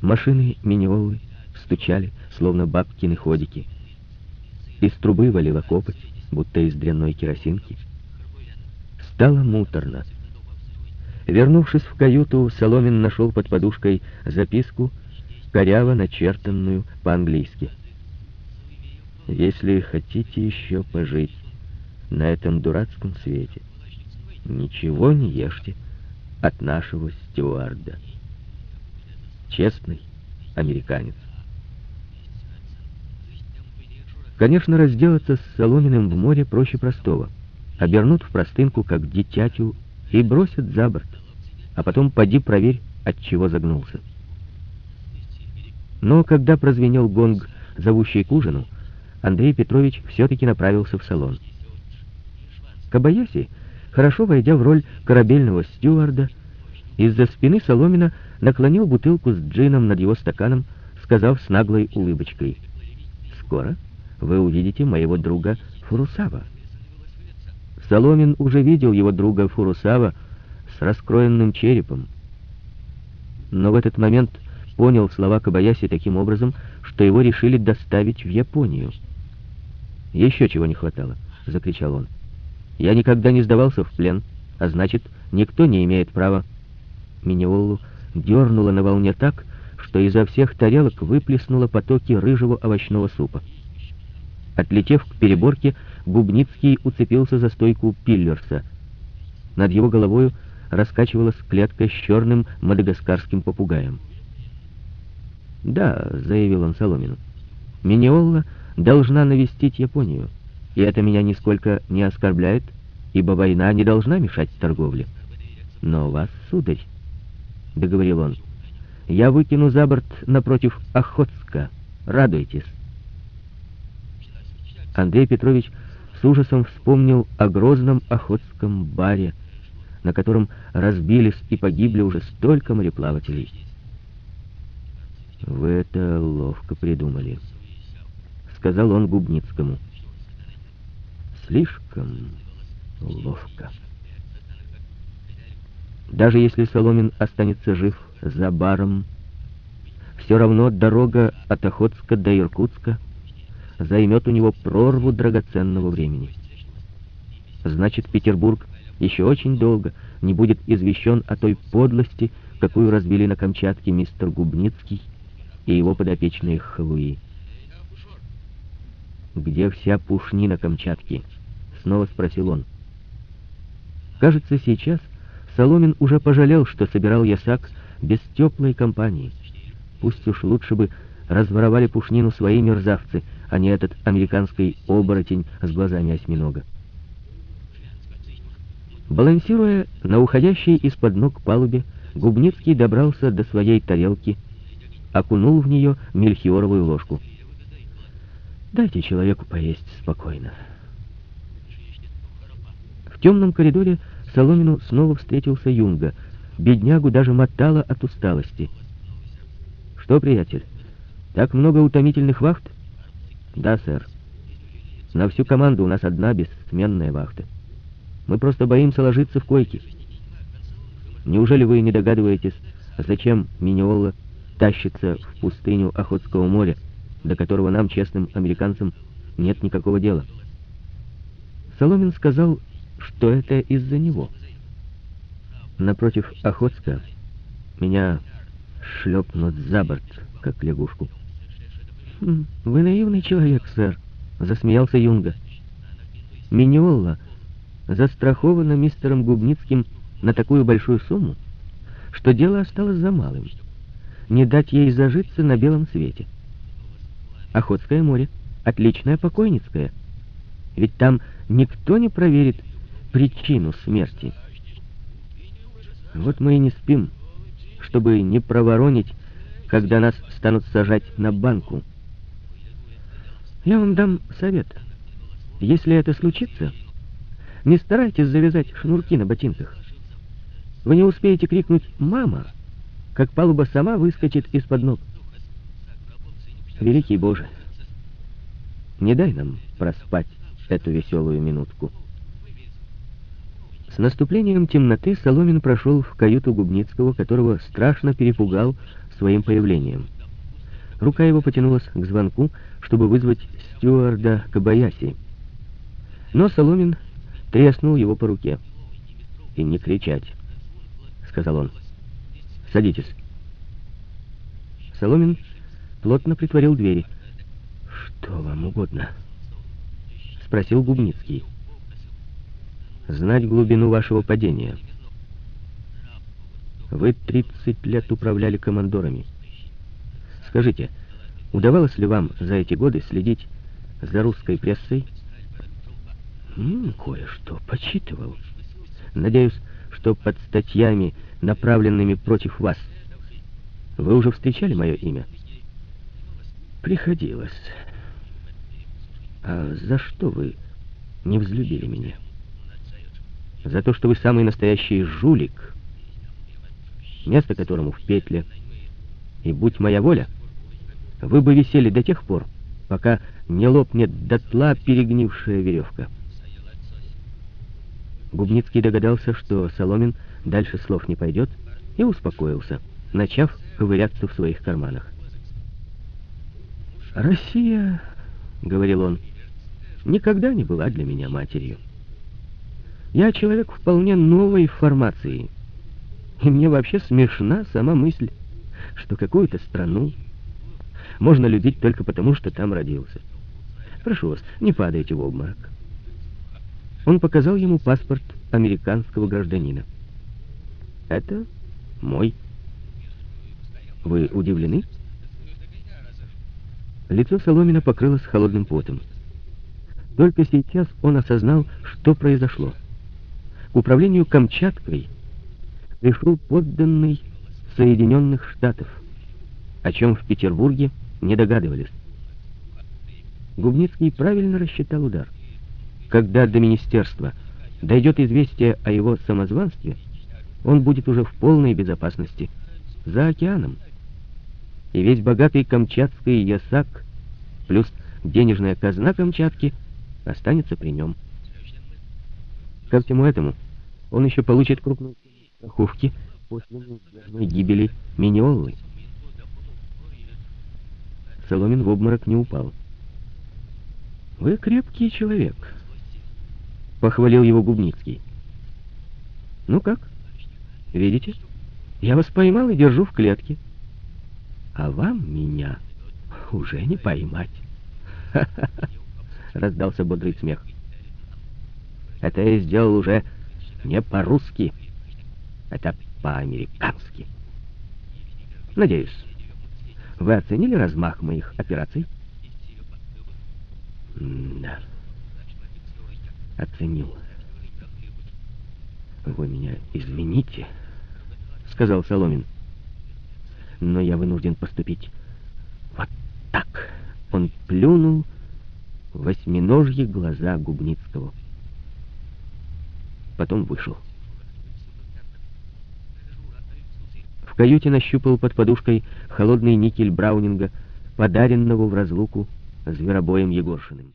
Машины миниолы стучали, словно бабкины ходики. Из трубы валила копоть, будто из дрянной керосинки. Стало муторно. Вернувшись в каюту, Соломин нашел под подушкой записку, коряво начертанную по-английски. «Если хотите еще пожить на этом дурацком свете, ничего не ешьте от нашего стюарда. Честный американец». Конечно, разделаться с Соломиным в море проще простого. Обернут в простынку, как дитятю, и бросят за борт. А потом поди проверь, от чего загнулся. Но когда прозвенел гонг, зовущий к ужину, Андрей Петрович все-таки направился в салон. Кабаяси, хорошо войдя в роль корабельного стюарда, из-за спины Соломина наклонил бутылку с джином над его стаканом, сказав с наглой улыбочкой. «Скоро?» вы увидите моего друга Фурусава. Соломин уже видел его друга Фурусава с раскроенным черепом. Но в этот момент понял слова Кабаяси таким образом, что его решили доставить в Японию. «Еще чего не хватало!» — закричал он. «Я никогда не сдавался в плен, а значит, никто не имеет права...» Миниоллу дернуло на волне так, что изо всех тарелок выплеснуло потоки рыжего овощного супа. Отлетев к переборке, Бубницкий уцепился за стойку Пиллерса. Над его головою раскачивалась клетка с черным мадагаскарским попугаем. «Да», — заявил он Соломину, — «Миниолла должна навестить Японию, и это меня нисколько не оскорбляет, ибо война не должна мешать торговле. Но вас, сударь, — договорил он, — я выкину за борт напротив Охотска. Радуйтесь». Андрей Петрович с ужасом вспомнил о грозном охотском баре, на котором разбились и погибли уже столько мореплавателей. «Вы это ловко придумали», — сказал он Губницкому. «Слишком ловко». Даже если Соломин останется жив за баром, все равно дорога от Охотска до Иркутска — займет у него прорву драгоценного времени. Значит, Петербург еще очень долго не будет извещен о той подлости, какую разбили на Камчатке мистер Губницкий и его подопечные Халуи. «Где вся пушнина Камчатки?» — снова спросил он. Кажется, сейчас Соломин уже пожалел, что собирал ясак без теплой компании. Пусть уж лучше бы разворовали пушнину свои мерзавцы — а не этот американский оборотень с глазами осьминога. Балансируя на уходящей из-под ног палубе, Губницкий добрался до своей тарелки, окунул в нее мельхиоровую ложку. «Дайте человеку поесть спокойно». В темном коридоре Соломину снова встретился Юнга. Беднягу даже мотало от усталости. «Что, приятель, так много утомительных вахт?» Да, сэр. На всю команду у нас одна бессменная вахта. Мы просто боимся ложиться в койки. Неужели вы не догадываетесь, зачем Миниолла тащится в пустыню Охотского моря, до которого нам, честным американцам, нет никакого дела? Соломин сказал, что это из-за него. Напротив Охотска меня шлепнут за борт, как лягушку. «Вы наивный человек, сэр», — засмеялся Юнга. «Миниолла застрахована мистером Губницким на такую большую сумму, что дело осталось за малым. Не дать ей зажиться на белом свете. Охотское море — отличная покойницкая. Ведь там никто не проверит причину смерти. Вот мы и не спим, чтобы не проворонить, когда нас станут сажать на банку». Я вам дам совет. Если это случится, не старайтесь завязать шнурки на ботинках. Вы не успеете крикнуть «Мама!», как палуба сама выскочит из-под ног. Великий Боже, не дай нам проспать эту веселую минутку. С наступлением темноты Соломин прошел в каюту Губницкого, которого страшно перепугал своим появлением. Рука его потянулась к звонку, чтобы вызвать стюарда Кабаяси. Но Соломин треснул его по руке. «И не кричать», — сказал он. «Садитесь». Соломин плотно притворил двери. «Что вам угодно?» — спросил Губницкий. «Знать глубину вашего падения. Вы 30 лет управляли командорами. Скажите, удавалось ли вам за эти годы следить за русской прессой?» «Кое-что почитывал. Надеюсь, что под статьями, направленными против вас, вы уже встречали мое имя?» «Приходилось. А за что вы не взлюбили меня?» «За то, что вы самый настоящий жулик, место которому в петле. И будь моя воля, вы бы висели до тех пор, пока не лопнет дотла перегнившая веревка». Губницкий догадался, что Соломин дальше слов не пойдет, и успокоился, начав ковыряться в своих карманах. «Россия, — говорил он, — никогда не была для меня матерью. Я человек вполне новой формации, и мне вообще смешна сама мысль, что какую-то страну можно любить только потому, что там родился. Прошу вас, не падайте в обморок». Он показал ему паспорт американского гражданина. «Это мой». Вы удивлены? Лицо Соломина покрылось холодным потом. Только сейчас он осознал, что произошло. К управлению Камчаткой пришел подданный Соединенных Штатов, о чем в Петербурге не догадывались. Губницкий правильно рассчитал удар. Когда до министерства дойдет известие о его самозванстве, он будет уже в полной безопасности, за океаном и весь богатый камчатский ясак, плюс денежная казна Камчатки, останется при нем. Ко всему этому он еще получит крупную страховки после неизбежной гибели Миниоллы. Соломин в обморок не упал. «Вы крепкий человек», — похвалил его Губницкий. «Ну как? Видите? Я вас поймал и держу в клетке» а вам меня уже не поймать. раздался бодрый смех. Это я сделал уже не по-русски, это по-американски. Надеюсь, вы оценили размах моих операций? Да, оценил. Вы меня извините, сказал Соломин но я вынужден поступить вот так. Он плюнул восьминожьи глаза Губницкого. Потом вышел. В каюте нащупал под подушкой холодный никель Браунинга, подаренного в разлуку зверобоем Егоршиным.